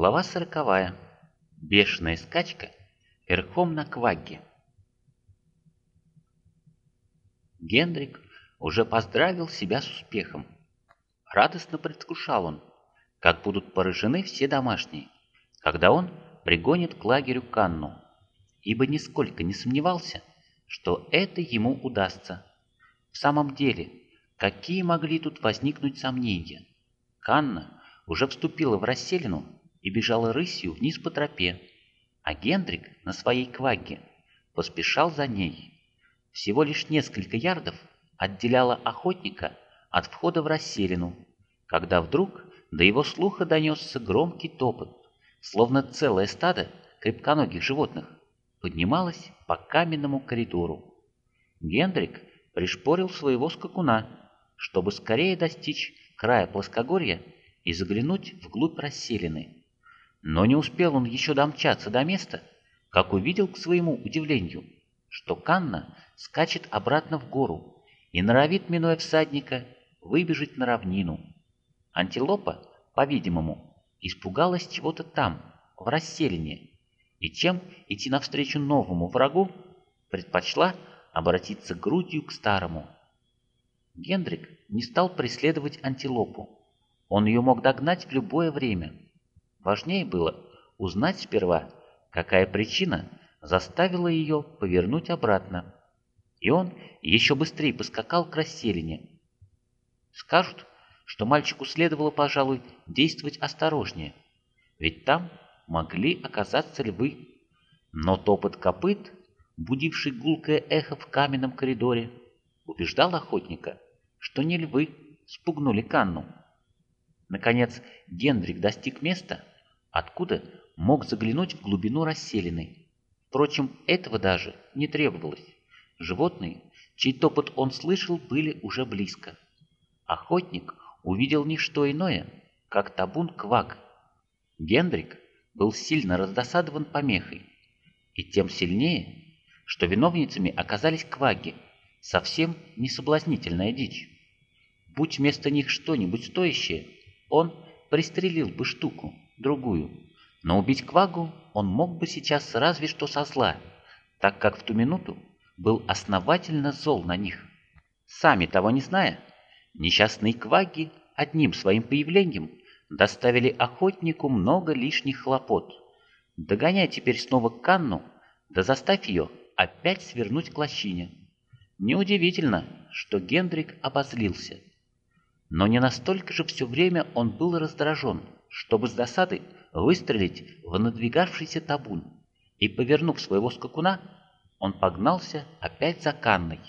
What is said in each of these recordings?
Глава сороковая. Бешеная скачка верхом на квагге. Гендрик уже поздравил себя с успехом. Радостно предвкушал он, как будут поражены все домашние, когда он пригонит к лагерю Канну, ибо нисколько не сомневался, что это ему удастся. В самом деле, какие могли тут возникнуть сомнения? Канна уже вступила в расселину и бежала рысью вниз по тропе, а Гендрик на своей кваге поспешал за ней. Всего лишь несколько ярдов отделяло охотника от входа в расселину, когда вдруг до его слуха донесся громкий топот, словно целое стадо крепконогих животных поднималось по каменному коридору. Гендрик пришпорил своего скакуна, чтобы скорее достичь края плоскогорья и заглянуть вглубь расселины. Но не успел он еще домчаться до места, как увидел к своему удивлению, что Канна скачет обратно в гору и норовит, минуя всадника, выбежать на равнину. Антилопа, по-видимому, испугалась чего-то там, в расселине, и чем идти навстречу новому врагу, предпочла обратиться грудью к старому. Гендрик не стал преследовать антилопу. Он ее мог догнать в любое время – Важнее было узнать сперва, какая причина заставила ее повернуть обратно. И он еще быстрее поскакал к расселине. Скажут, что мальчику следовало, пожалуй, действовать осторожнее, ведь там могли оказаться львы. Но топот копыт, будивший гулкое эхо в каменном коридоре, убеждал охотника, что не львы спугнули Канну. Наконец Гендрик достиг места, откуда мог заглянуть в глубину расселены. Впрочем, этого даже не требовалось. Животные, чей топот он слышал, были уже близко. Охотник увидел не что иное, как табун квак. Гендрик был сильно раздосадован помехой, и тем сильнее, что виновницами оказались кваги, совсем не соблазнительная дичь. Будь вместо них что-нибудь стоящее, он пристрелил бы штуку, другую. Но убить Квагу он мог бы сейчас разве что со зла, так как в ту минуту был основательно зол на них. Сами того не зная, несчастные Кваги одним своим появлением доставили охотнику много лишних хлопот. Догоняй теперь снова Канну, да заставь ее опять свернуть к лощине. Неудивительно, что Гендрик обозлился. Но не настолько же все время он был раздражен, чтобы с досады выстрелить в надвигавшийся табун, и, повернув своего скакуна, он погнался опять за Канной.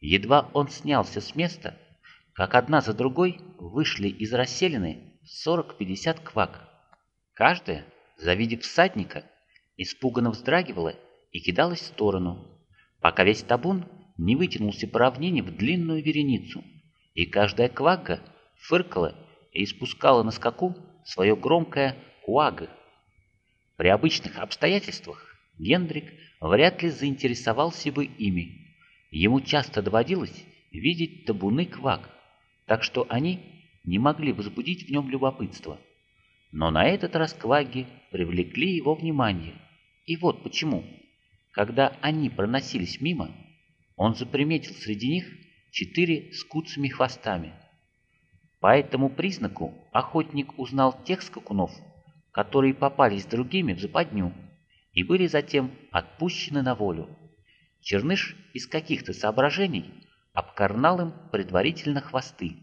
Едва он снялся с места, как одна за другой вышли из расселины сорок-пятьдесят квак. Каждая, завидев всадника, испуганно вздрагивала и кидалась в сторону, пока весь табун не вытянулся по равнине в длинную вереницу – и каждая квагга фыркала и испускала на скаку свое громкое «куага». При обычных обстоятельствах Гендрик вряд ли заинтересовался бы ими. Ему часто доводилось видеть табуны квак, так что они не могли возбудить в нем любопытство. Но на этот раз кваги привлекли его внимание. И вот почему. Когда они проносились мимо, он заприметил среди них четыре с куцами хвостами. По этому признаку охотник узнал тех скакунов, которые попались другими в западню и были затем отпущены на волю. Черныш из каких-то соображений обкорнал им предварительно хвосты.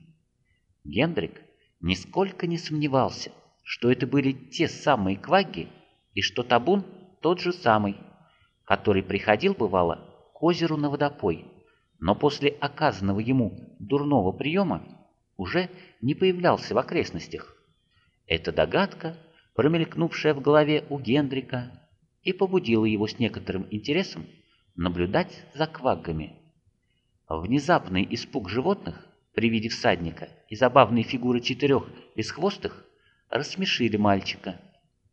Гендрик нисколько не сомневался, что это были те самые кваги и что табун тот же самый, который приходил, бывало, к озеру на водопой но после оказанного ему дурного приема уже не появлялся в окрестностях. Эта догадка, промелькнувшая в голове у Гендрика, и побудила его с некоторым интересом наблюдать за кваггами. Внезапный испуг животных при виде всадника и забавные фигуры четырех бесхвостых рассмешили мальчика,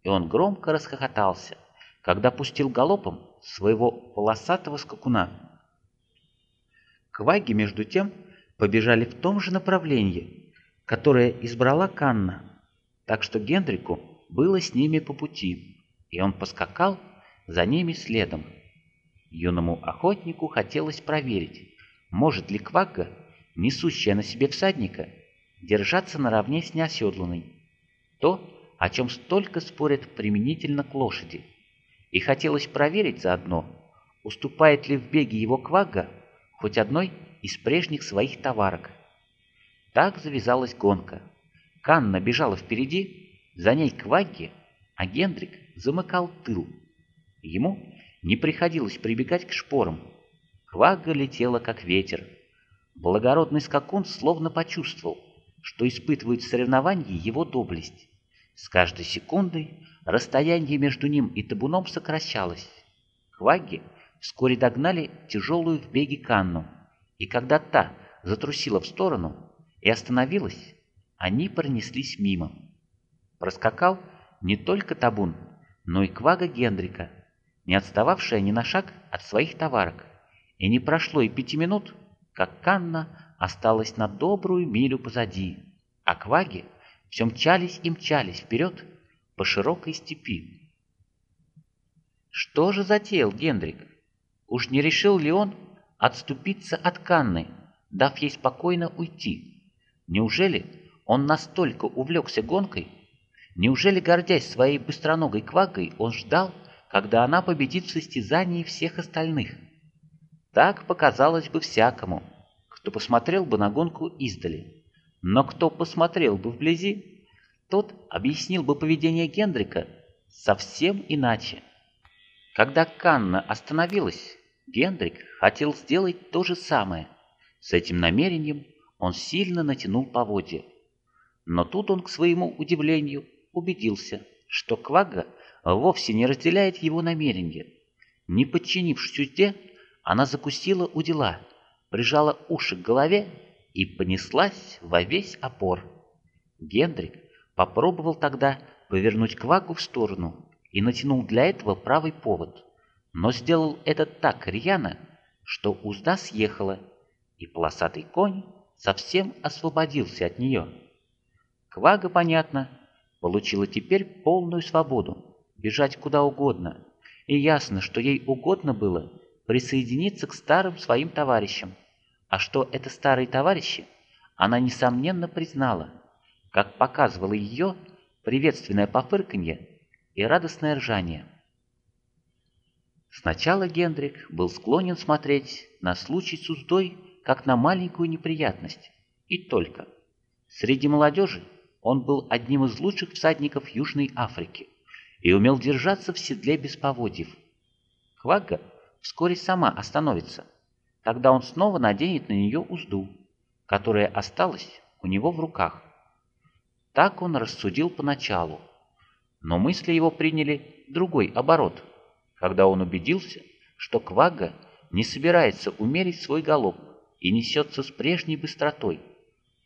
и он громко расхохотался, когда пустил галопом своего полосатого скакуна. Кваги, между тем, побежали в том же направлении, которое избрала Канна, так что Генрику было с ними по пути, и он поскакал за ними следом. Юному охотнику хотелось проверить, может ли Квагга, несущая на себе всадника, держаться наравне с неоседланной. То, о чем столько спорят применительно к лошади. И хотелось проверить заодно, уступает ли в беге его Квагга хоть одной из прежних своих товарок. Так завязалась гонка. Канна бежала впереди, за ней Квагги, а Гендрик замыкал тыл. Ему не приходилось прибегать к шпорам. Квагга летела как ветер. Благородный скакун словно почувствовал, что испытывает в соревновании его доблесть. С каждой секундой расстояние между ним и табуном сокращалось. Квагги вскоре догнали тяжелую в беге Канну, и когда та затрусила в сторону и остановилась, они пронеслись мимо. Проскакал не только табун, но и Квага Гендрика, не отстававшая ни на шаг от своих товарок. И не прошло и пяти минут, как Канна осталась на добрую милю позади, а Кваги все мчались и мчались вперед по широкой степи. Что же затеял Гендрик? Уж не решил ли он отступиться от Канны, дав ей спокойно уйти? Неужели он настолько увлекся гонкой? Неужели, гордясь своей быстроногой квагой, он ждал, когда она победит в состязании всех остальных? Так показалось бы всякому, кто посмотрел бы на гонку издали. Но кто посмотрел бы вблизи, тот объяснил бы поведение Гендрика совсем иначе. Когда Канна остановилась, Гендрик хотел сделать то же самое. С этим намерением он сильно натянул поводья. Но тут он, к своему удивлению, убедился, что Квага вовсе не разделяет его намерения. Не подчинившись узде, она закусила у дела, прижала уши к голове и понеслась во весь опор. Гендрик попробовал тогда повернуть Квагу в сторону и натянул для этого правый повод но сделал это так рьяно, что узда съехала, и полосатый конь совсем освободился от нее. Квага, понятно, получила теперь полную свободу, бежать куда угодно, и ясно, что ей угодно было присоединиться к старым своим товарищам, а что это старые товарищи, она несомненно признала, как показывало ее приветственное пофырканье и радостное ржание. Сначала Гендрик был склонен смотреть на случай с уздой как на маленькую неприятность, и только. Среди молодежи он был одним из лучших всадников Южной Африки и умел держаться в седле без поводьев. Квагга вскоре сама остановится, тогда он снова наденет на нее узду, которая осталась у него в руках. Так он рассудил поначалу, но мысли его приняли другой оборот – когда он убедился, что Квагга не собирается умерить свой галоп и несется с прежней быстротой,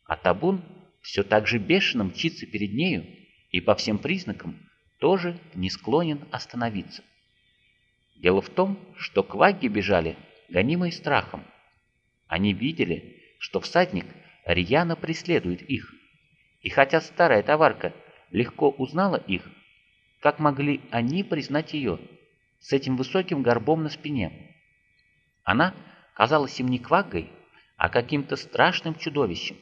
а табун все так же бешено мчится перед нею и по всем признакам тоже не склонен остановиться. Дело в том, что Квагги бежали, гонимые страхом. Они видели, что всадник рьяно преследует их, и хотя старая товарка легко узнала их, как могли они признать ее – с этим высоким горбом на спине. Она казалась им не кваггой, а каким-то страшным чудовищем.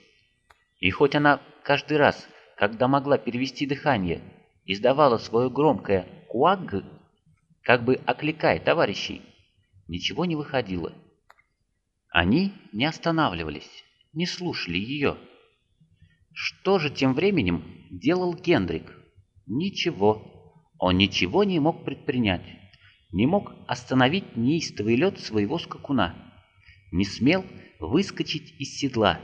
И хоть она каждый раз, когда могла перевести дыхание, издавала свое громкое «куагг», как бы окликая товарищей, ничего не выходило. Они не останавливались, не слушали ее. Что же тем временем делал Гендрик? Ничего. Он ничего не мог предпринять не мог остановить неистовый лед своего скакуна, не смел выскочить из седла.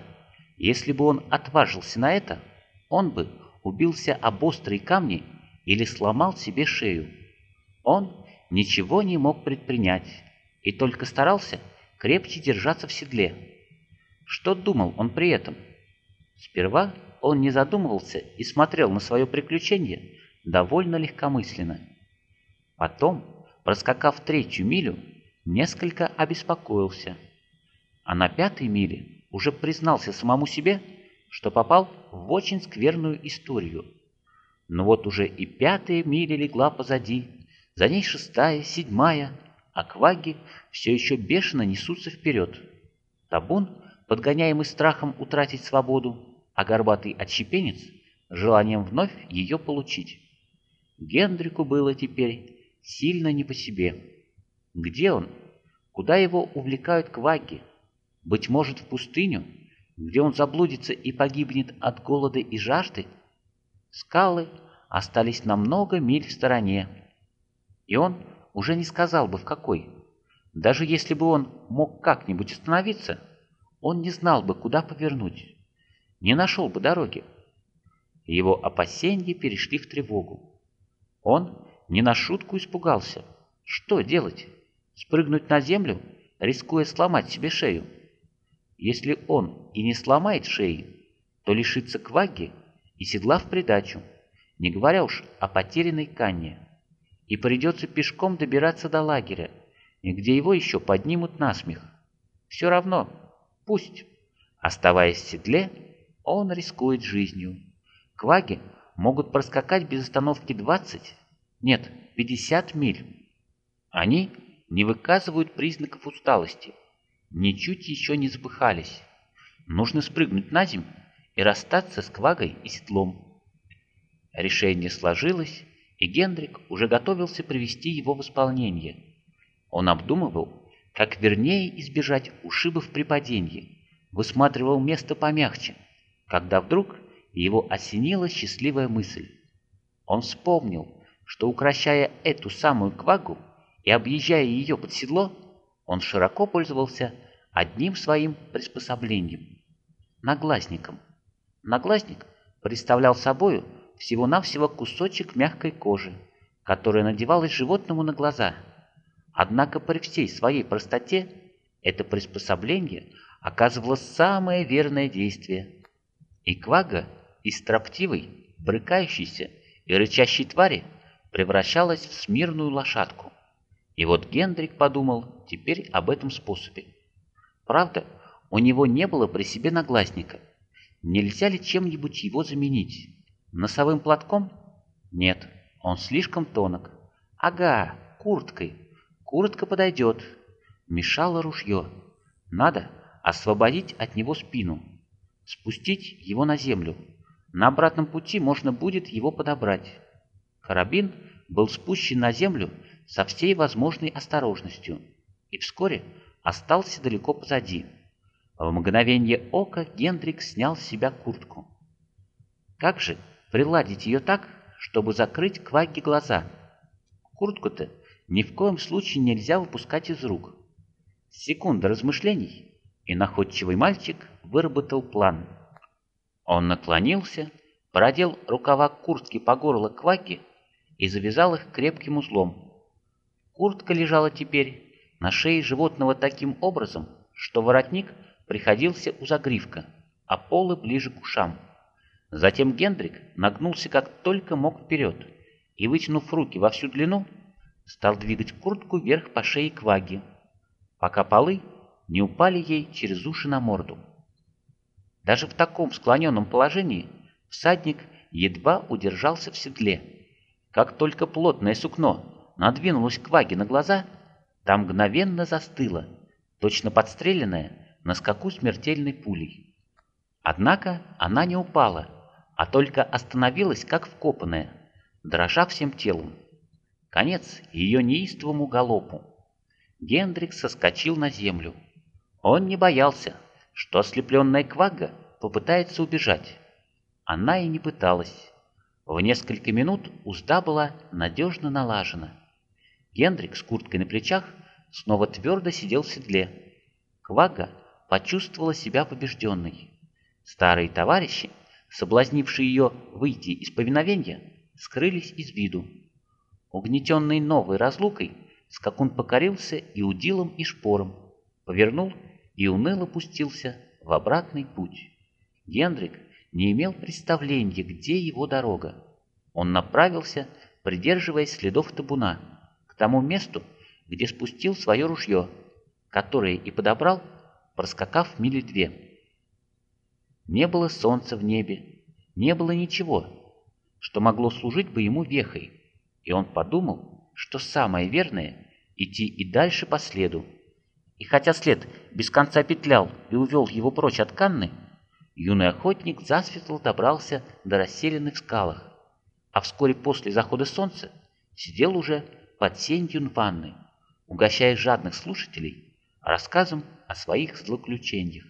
Если бы он отважился на это, он бы убился об острые камни или сломал себе шею. Он ничего не мог предпринять и только старался крепче держаться в седле. Что думал он при этом? Сперва он не задумывался и смотрел на свое приключение довольно легкомысленно. Потом проскакав третью милю, несколько обеспокоился. А на пятой миле уже признался самому себе, что попал в очень скверную историю. Но вот уже и пятая миля легла позади, за ней шестая, седьмая, а кваги все еще бешено несутся вперед. Табун, подгоняемый страхом утратить свободу, а горбатый отщепенец — желанием вновь ее получить. Гендрику было теперь сильно не по себе. Где он? Куда его увлекают кваги? Быть может, в пустыню, где он заблудится и погибнет от голода и жажды? Скалы остались на много миль в стороне, и он уже не сказал бы в какой. Даже если бы он мог как-нибудь остановиться, он не знал бы, куда повернуть, не нашел бы дороги. Его опасения перешли в тревогу. Он не на шутку испугался. Что делать? Спрыгнуть на землю, рискуя сломать себе шею? Если он и не сломает шеи, то лишится кваги и седла в придачу, не говоря уж о потерянной канне. И придется пешком добираться до лагеря, где его еще поднимут на смех. Все равно, пусть. Оставаясь в седле, он рискует жизнью. Кваги могут проскакать без остановки 20, нет, 50 миль. Они не выказывают признаков усталости, ничуть еще не запыхались. Нужно спрыгнуть на землю и расстаться с Квагой и седлом. Решение сложилось, и Гендрик уже готовился привести его в исполнение. Он обдумывал, как вернее избежать ушибов при падении, высматривал место помягче, когда вдруг его осенила счастливая мысль. Он вспомнил, что, укращая эту самую квагу и объезжая ее под седло, он широко пользовался одним своим приспособлением – наглазником. Наглазник представлял собою всего-навсего кусочек мягкой кожи, которая надевалась животному на глаза. Однако при всей своей простоте это приспособление оказывало самое верное действие. И квага из строптивой, брыкающейся и рычащей твари превращалась в смирную лошадку. И вот Гендрик подумал теперь об этом способе. Правда, у него не было при себе наглазника. Нельзя ли чем-нибудь его заменить? Носовым платком? Нет, он слишком тонок. Ага, курткой. Куртка подойдет. Мешало ружье. Надо освободить от него спину. Спустить его на землю. На обратном пути можно будет его подобрать. Карабин был спущен на землю со всей возможной осторожностью и вскоре остался далеко позади. В мгновение ока Гендрик снял с себя куртку. Как же приладить ее так, чтобы закрыть Кваги глаза? Куртку-то ни в коем случае нельзя выпускать из рук. Секунда размышлений, и находчивый мальчик выработал план. Он наклонился, продел рукава куртки по горло Кваги и завязал их крепким узлом. Куртка лежала теперь на шее животного таким образом, что воротник приходился у загривка, а полы ближе к ушам. Затем Гендрик нагнулся как только мог вперед и, вытянув руки во всю длину, стал двигать куртку вверх по шее кваги, пока полы не упали ей через уши на морду. Даже в таком склоненном положении всадник едва удержался в седле, как только плотное сукно надвинулось к Ваге на глаза, там мгновенно застыло, точно подстреленная на скаку смертельной пулей. Однако она не упала, а только остановилась, как вкопанная, дрожа всем телом. Конец ее неистовому галопу. Гендрик соскочил на землю. Он не боялся, что ослепленная Квага попытается убежать. Она и не пыталась. В несколько минут узда была надежно налажена. Гендрик с курткой на плечах снова твердо сидел в седле. Квага почувствовала себя побежденной. Старые товарищи, соблазнившие ее выйти из повиновения, скрылись из виду. Угнетенный новой разлукой, скакун покорился и удилом, и шпором, повернул и уныло пустился в обратный путь. Гендрик не имел представления, где его дорога. Он направился, придерживаясь следов табуна, к тому месту, где спустил свое ружье, которое и подобрал, проскакав мили две. Не было солнца в небе, не было ничего. что могло служить бы ему вехой, и он подумал, что самое верное — идти и дальше по следу. И хотя след без конца петлял и увел его прочь от Канны, юный охотник засветло добрался до расселенных скалах, а вскоре после захода солнца сидел уже под сенью ванны, угощая жадных слушателей рассказом о своих злоключениях.